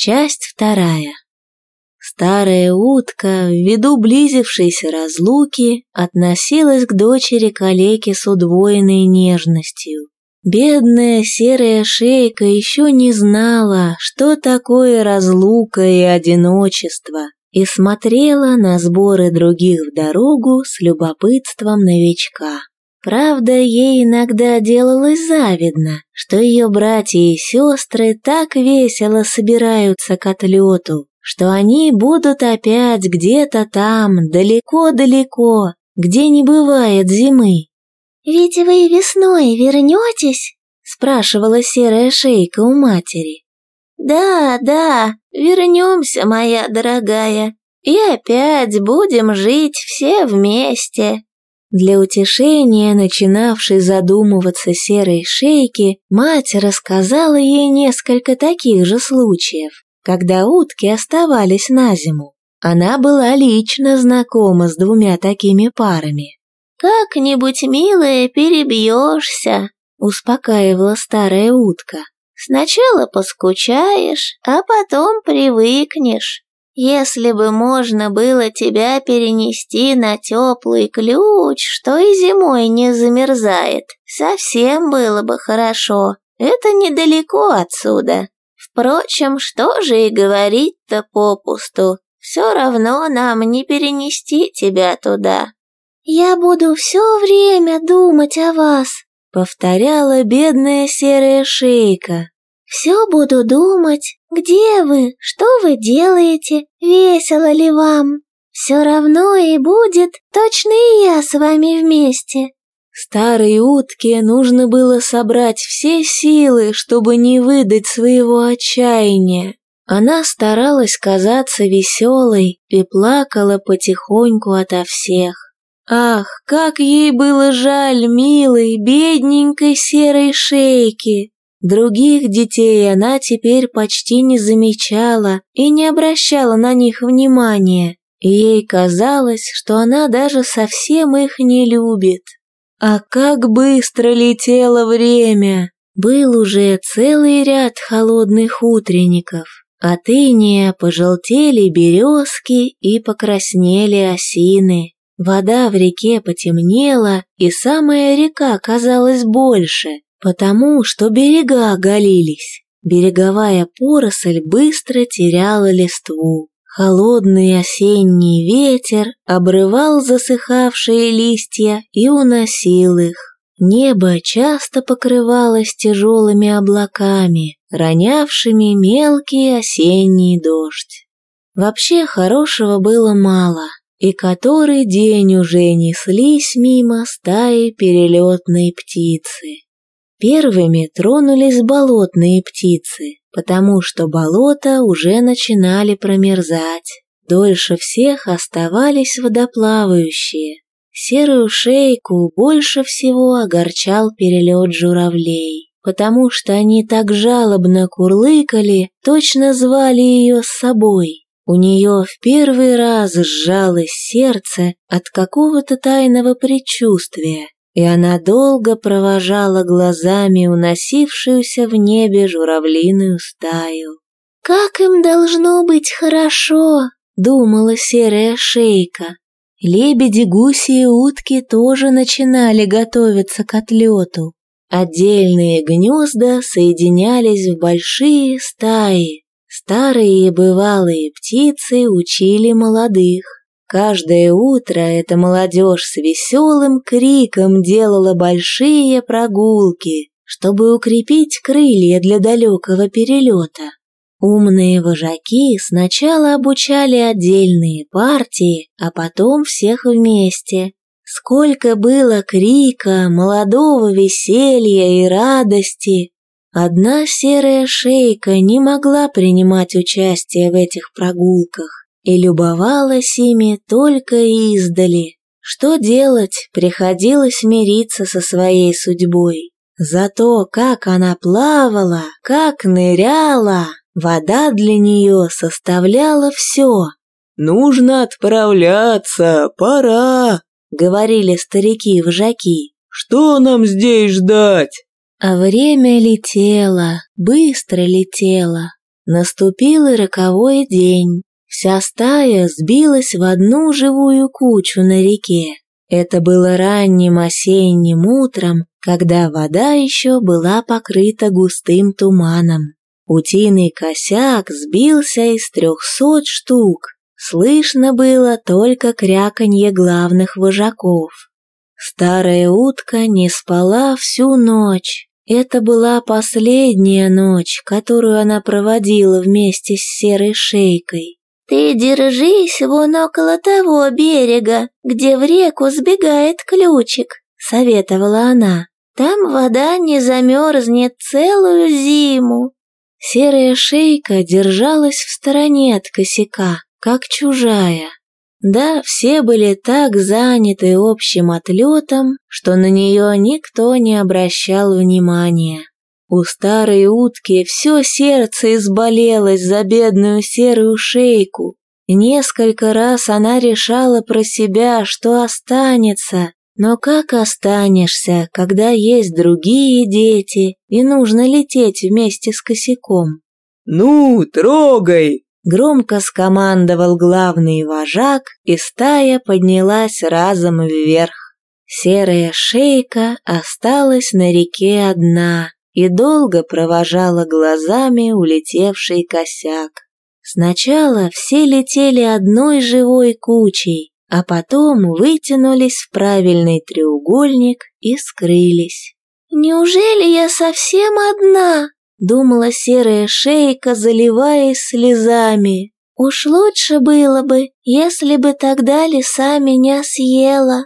Часть вторая. Старая утка, ввиду близившейся разлуки, относилась к дочери калеки с удвоенной нежностью. Бедная серая шейка еще не знала, что такое разлука и одиночество, и смотрела на сборы других в дорогу с любопытством новичка. Правда, ей иногда делалось завидно, что ее братья и сестры так весело собираются к отлету, что они будут опять где-то там, далеко-далеко, где не бывает зимы. «Ведь вы весной вернетесь?» — спрашивала серая шейка у матери. «Да, да, вернемся, моя дорогая, и опять будем жить все вместе», для утешения начинавшей задумываться серой шейки, мать рассказала ей несколько таких же случаев, когда утки оставались на зиму. Она была лично знакома с двумя такими парами. «Как-нибудь, милая, перебьешься», — успокаивала старая утка. «Сначала поскучаешь, а потом привыкнешь. Если бы можно было тебя перенести на теплый ключ, что и зимой не замерзает, совсем было бы хорошо. Это недалеко отсюда. Впрочем, что же и говорить-то попусту. Все равно нам не перенести тебя туда. «Я буду все время думать о вас», — повторяла бедная серая шейка. «Все буду думать, где вы, что вы делаете, весело ли вам. Все равно и будет, точно и я с вами вместе». Старой утке нужно было собрать все силы, чтобы не выдать своего отчаяния. Она старалась казаться веселой и плакала потихоньку ото всех. Ах, как ей было жаль милой, бедненькой серой шейки! Других детей она теперь почти не замечала и не обращала на них внимания, ей казалось, что она даже совсем их не любит. А как быстро летело время! Был уже целый ряд холодных утренников. От иния пожелтели березки и покраснели осины. Вода в реке потемнела, и самая река казалась больше, потому что берега оголились. Береговая поросль быстро теряла листву. Холодный осенний ветер обрывал засыхавшие листья и уносил их. Небо часто покрывалось тяжелыми облаками, ронявшими мелкий осенний дождь. Вообще хорошего было мало, и который день уже неслись мимо стаи перелетной птицы. Первыми тронулись болотные птицы, потому что болота уже начинали промерзать. Дольше всех оставались водоплавающие. Серую шейку больше всего огорчал перелет журавлей, потому что они так жалобно курлыкали, точно звали ее с собой. У нее в первый раз сжалось сердце от какого-то тайного предчувствия, и она долго провожала глазами уносившуюся в небе журавлиную стаю. «Как им должно быть хорошо!» — думала серая шейка. Лебеди, гуси и утки тоже начинали готовиться к отлету. Отдельные гнезда соединялись в большие стаи. Старые и бывалые птицы учили молодых. Каждое утро эта молодежь с веселым криком делала большие прогулки, чтобы укрепить крылья для далекого перелета. Умные вожаки сначала обучали отдельные партии, а потом всех вместе. Сколько было крика, молодого веселья и радости! Одна серая шейка не могла принимать участие в этих прогулках и любовалась ими только издали. Что делать, приходилось мириться со своей судьбой. Зато как она плавала, как ныряла, вода для нее составляла все. «Нужно отправляться, пора», — говорили старики-вожаки. «Что нам здесь ждать?» А время летело, быстро летело. Наступил и роковой день. Вся стая сбилась в одну живую кучу на реке. Это было ранним осенним утром, когда вода еще была покрыта густым туманом. Утиный косяк сбился из трехсот штук. Слышно было только кряканье главных вожаков. Старая утка не спала всю ночь. Это была последняя ночь, которую она проводила вместе с серой шейкой. «Ты держись вон около того берега, где в реку сбегает ключик», — советовала она. «Там вода не замерзнет целую зиму». Серая шейка держалась в стороне от косяка, как чужая. Да, все были так заняты общим отлетом, что на нее никто не обращал внимания. У старой утки все сердце изболелось за бедную серую шейку. Несколько раз она решала про себя, что останется, но как останешься, когда есть другие дети и нужно лететь вместе с косяком? «Ну, трогай!» Громко скомандовал главный вожак, и стая поднялась разом вверх. Серая шейка осталась на реке одна и долго провожала глазами улетевший косяк. Сначала все летели одной живой кучей, а потом вытянулись в правильный треугольник и скрылись. «Неужели я совсем одна?» — думала серая шейка, заливаясь слезами. «Уж лучше было бы, если бы тогда лиса меня съела».